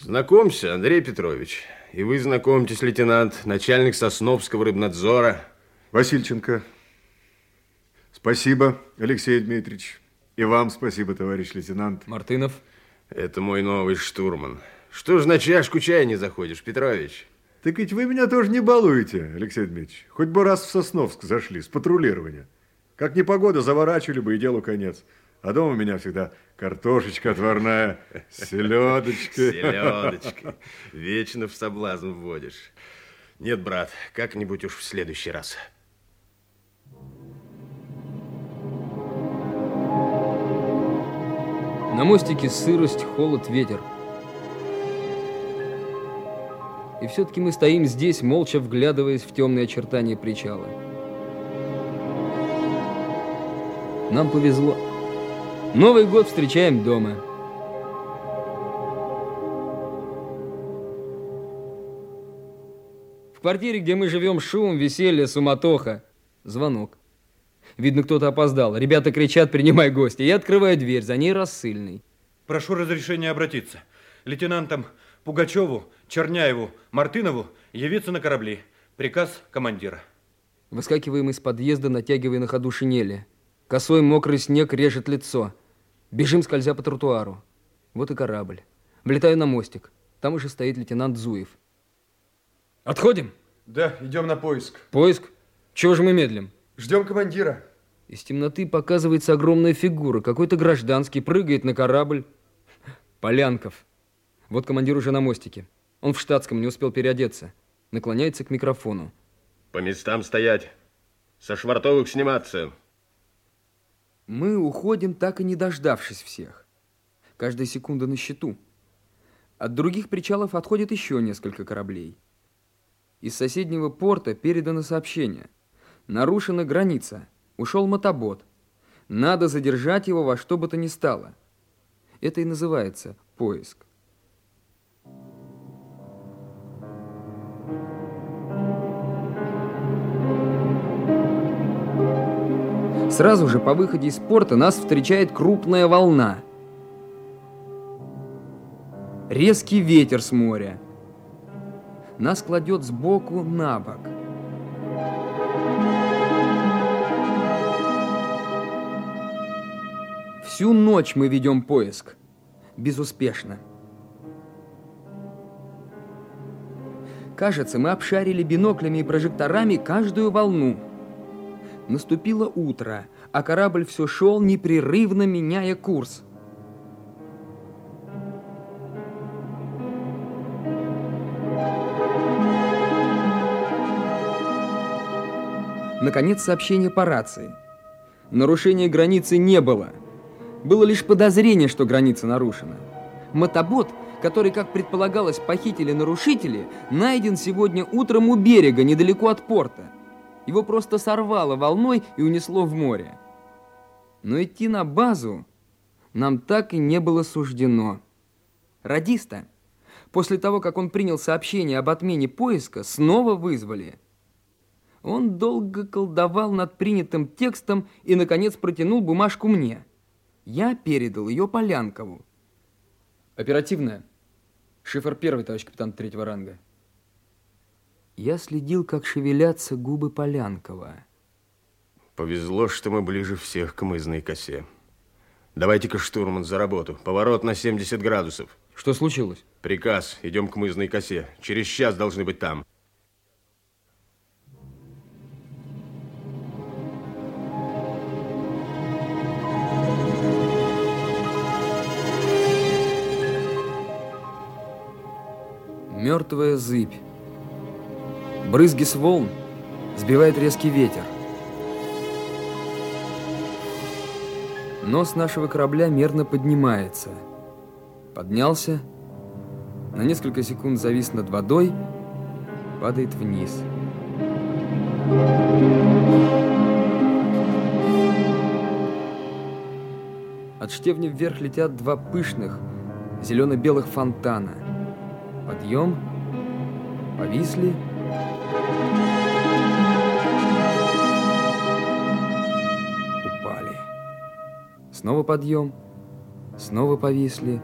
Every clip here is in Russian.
Знакомься, Андрей Петрович. И вы знакомьтесь, лейтенант, начальник Сосновского рыбнадзора. Васильченко. Спасибо, Алексей Дмитриевич. И вам спасибо, товарищ лейтенант. Мартынов. Это мой новый штурман. Что ж на чашку чая не заходишь, Петрович? Так ведь вы меня тоже не балуете, Алексей Дмитриевич. Хоть бы раз в Сосновск зашли с патрулирования. Как непогода, заворачивали бы и делу конец. А дома у меня всегда картошечка отварная, селедочка. Селедочка. Вечно в соблазн вводишь. Нет, брат, как-нибудь уж в следующий раз. На мостике сырость, холод, ветер. И все-таки мы стоим здесь, молча вглядываясь в темные очертания причала. Нам повезло. Новый год встречаем дома. В квартире, где мы живем, шум, веселье, суматоха. Звонок. Видно, кто-то опоздал. Ребята кричат, принимай гостя. Я открываю дверь, за ней рассыльный. Прошу разрешения обратиться. Лейтенантам Пугачеву, Черняеву, Мартынову явиться на корабли. Приказ командира. Выскакиваем из подъезда, натягивая на ходу шинели. Косой мокрый снег режет лицо. Бежим, скользя по тротуару. Вот и корабль. Влетаю на мостик. Там уже стоит лейтенант Зуев. Отходим? Да, идем на поиск. Поиск? Чего же мы медлим? Ждем командира. Из темноты показывается огромная фигура. Какой-то гражданский прыгает на корабль. Полянков. Вот командир уже на мостике. Он в штатском, не успел переодеться. Наклоняется к микрофону. По местам стоять. Со швартовых сниматься. Мы уходим, так и не дождавшись всех. Каждая секунда на счету. От других причалов отходит еще несколько кораблей. Из соседнего порта передано сообщение. Нарушена граница. Ушел мотобот. Надо задержать его во что бы то ни стало. Это и называется поиск. Сразу же по выходе из порта нас встречает крупная волна. Резкий ветер с моря. Нас кладет сбоку на бок. Всю ночь мы ведем поиск. Безуспешно. Кажется, мы обшарили биноклями и прожекторами каждую волну. Наступило утро, а корабль все шел, непрерывно меняя курс. Наконец, сообщение по рации. Нарушения границы не было. Было лишь подозрение, что граница нарушена. Мотобот, который, как предполагалось, похитили нарушители, найден сегодня утром у берега, недалеко от порта. Его просто сорвало волной и унесло в море. Но идти на базу нам так и не было суждено. Радиста, после того, как он принял сообщение об отмене поиска, снова вызвали. Он долго колдовал над принятым текстом и, наконец, протянул бумажку мне. Я передал ее Полянкову. Оперативная. Шифр первый, товарищ капитан третьего ранга. Я следил, как шевелятся губы Полянкова. Повезло, что мы ближе всех к мызной косе. Давайте-ка, штурман, за работу. Поворот на 70 градусов. Что случилось? Приказ. Идем к мызной косе. Через час должны быть там. Мертвая зыбь. Брызги с волн сбивает резкий ветер. Нос нашего корабля мерно поднимается. Поднялся, на несколько секунд завис над водой, падает вниз. От штевня вверх летят два пышных зелено-белых фонтана. Подъем, повисли, Снова подъем, снова повисли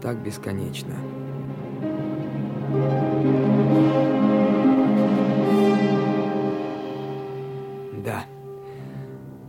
так бесконечно. Да.